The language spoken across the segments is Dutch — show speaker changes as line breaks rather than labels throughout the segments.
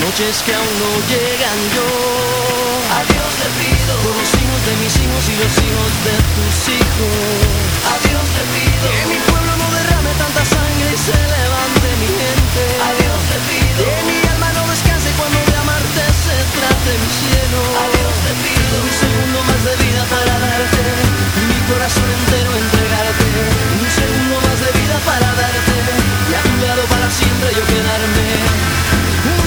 noches que aún no llegan yo. A Dios le pido por los hijos de mis hijos y los hijos de tus hijos. A Dios le pido que mi pueblo no derrame tanta sangre y se levante mi gente. A Dios le pido que mi alma no descanse cuando de amarte se trate mi cielo. A Dios le pido un segundo más de vida para darte mi corazón entero entregarte. Un segundo más de vida para darte y a tu lado para siempre yo quedarme. Un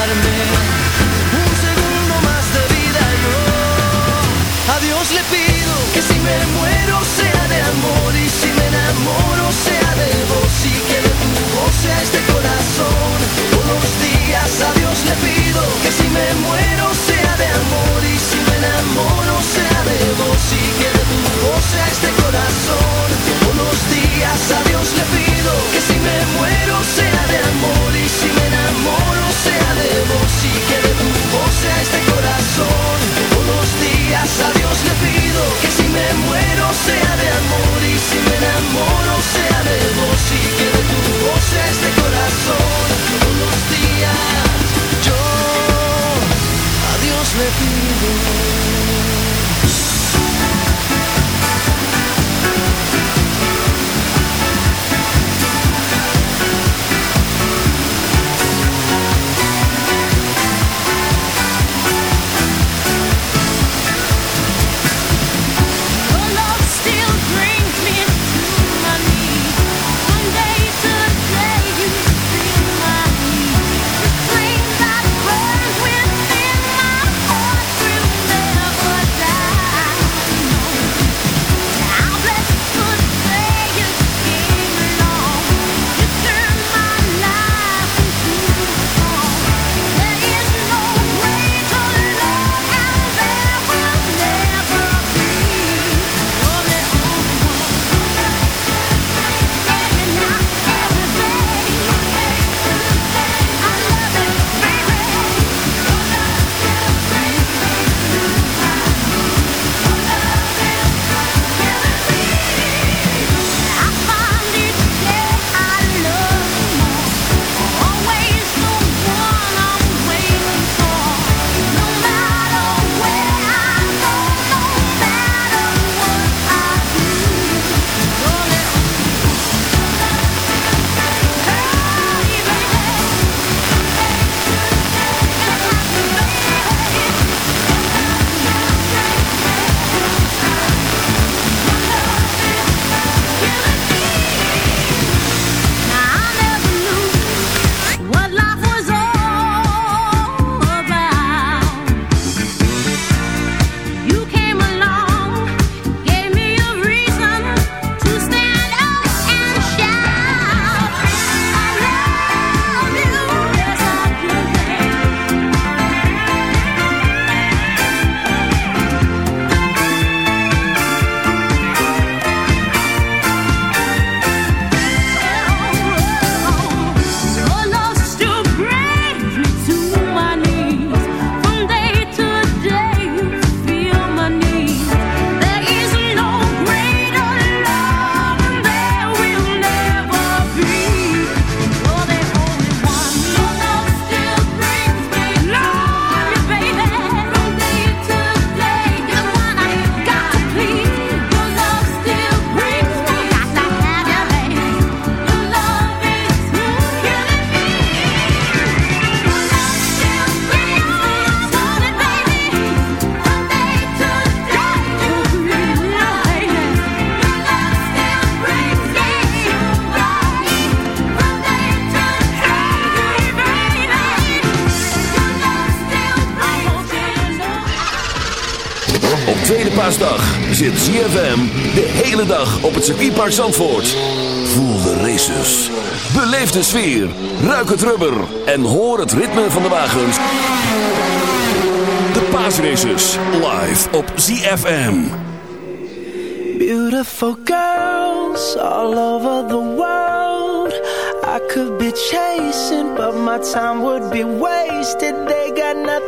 un segundo más de vida yo. A Dios le pido que si me muero me muero sea de amor y si me enamoro sea de vos y que de tu voz sea este corazón todos los días yo a Dios le pido.
Tweede paasdag zit ZFM de hele dag op het circuitpark Zandvoort. Voel de races. Beleef de sfeer. Ruik het rubber. En hoor het ritme van de wagens. De paasraces. Live op ZFM.
Beautiful girls all over the world. I could be chasing, but my time would be wasted. They got nothing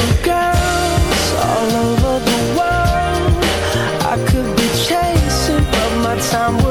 somewhere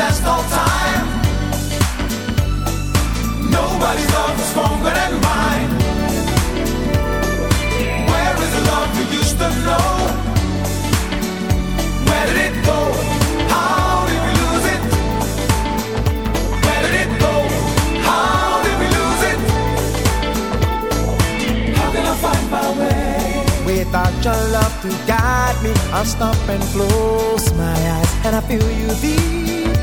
last all time. Nobody's love was stronger than mine. Where is the love we used to know? Where did it go? How did we lose it? Where did it go? How did we lose it? How can I find my way? Without your love to guide me, I'll stop and close my eyes, and I feel you deep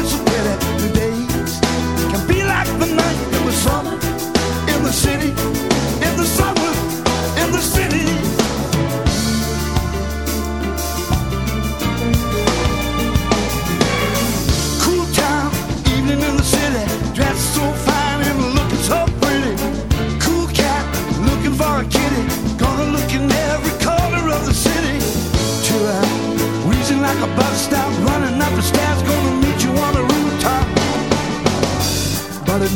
with so many days can be like the night.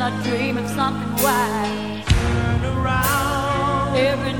and I dream of something wise. Turn
around
every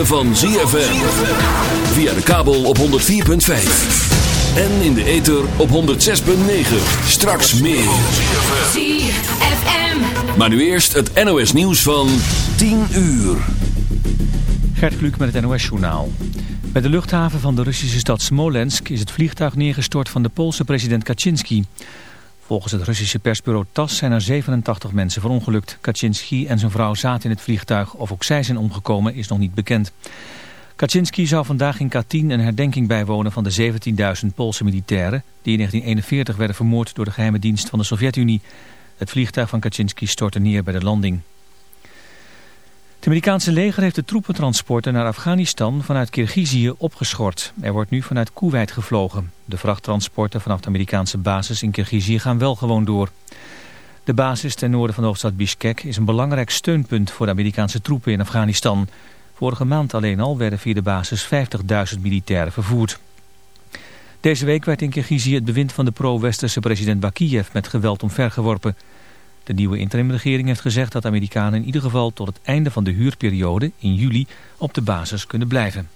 Ritme van ZFM. Via de kabel op 104.5. En in de ether op 106.9. Straks meer.
ZFM.
Maar nu eerst het NOS nieuws van 10 uur.
Gert Kluk met het NOS-journaal. Bij de luchthaven van de Russische stad Smolensk is het vliegtuig neergestort van de Poolse president Kaczynski. Volgens het Russische persbureau TAS zijn er 87 mensen verongelukt. Kaczynski en zijn vrouw zaten in het vliegtuig. Of ook zij zijn omgekomen is nog niet bekend. Kaczynski zou vandaag in Katyn een herdenking bijwonen van de 17.000 Poolse militairen... die in 1941 werden vermoord door de geheime dienst van de Sovjet-Unie. Het vliegtuig van Kaczynski stortte neer bij de landing. Het Amerikaanse leger heeft de troepentransporten naar Afghanistan vanuit Kirgizië opgeschort. Er wordt nu vanuit Kuwait gevlogen. De vrachttransporten vanaf de Amerikaanse basis in Kirgizië gaan wel gewoon door. De basis ten noorden van de hoofdstad Bishkek is een belangrijk steunpunt voor de Amerikaanse troepen in Afghanistan. Vorige maand alleen al werden via de basis 50.000 militairen vervoerd. Deze week werd in Kirgizië het bewind van de pro-westerse president Bakiev met geweld omvergeworpen. De nieuwe interimregering heeft gezegd dat Amerikanen in ieder geval tot het einde van de huurperiode in juli op de basis kunnen blijven.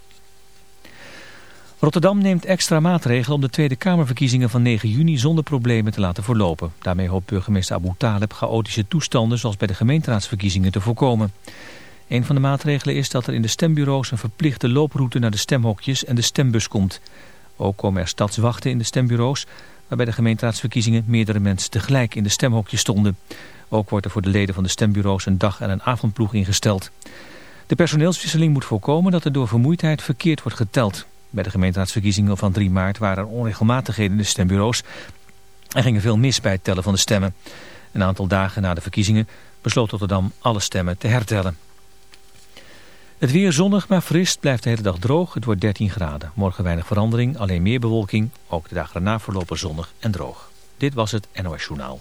Rotterdam neemt extra maatregelen om de Tweede Kamerverkiezingen van 9 juni zonder problemen te laten verlopen. Daarmee hoopt burgemeester Abu Taleb chaotische toestanden zoals bij de gemeenteraadsverkiezingen te voorkomen. Een van de maatregelen is dat er in de stembureaus een verplichte looproute naar de stemhokjes en de stembus komt. Ook komen er stadswachten in de stembureaus, waarbij de gemeenteraadsverkiezingen meerdere mensen tegelijk in de stemhokjes stonden. Ook wordt er voor de leden van de stembureaus een dag- en een avondploeg ingesteld. De personeelswisseling moet voorkomen dat er door vermoeidheid verkeerd wordt geteld. Bij de gemeenteraadsverkiezingen van 3 maart waren er onregelmatigheden in de stembureaus. Er ging veel mis bij het tellen van de stemmen. Een aantal dagen na de verkiezingen besloot Rotterdam alle stemmen te hertellen. Het weer zonnig, maar fris, blijft de hele dag droog. Het wordt 13 graden. Morgen weinig verandering, alleen meer bewolking. Ook de dagen daarna verlopen zonnig en droog. Dit was het NOS Journaal.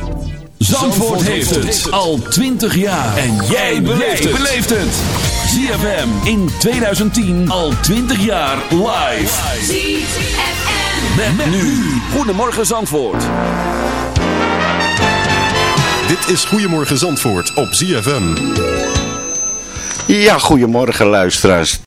Zandvoort heeft het al 20 jaar. En jij beleeft het. ZFM in 2010 al 20 jaar live.
ZFM.
Met, met nu. Goedemorgen Zandvoort.
Dit is Goedemorgen Zandvoort op ZFM.
Ja, goedemorgen luisteraars.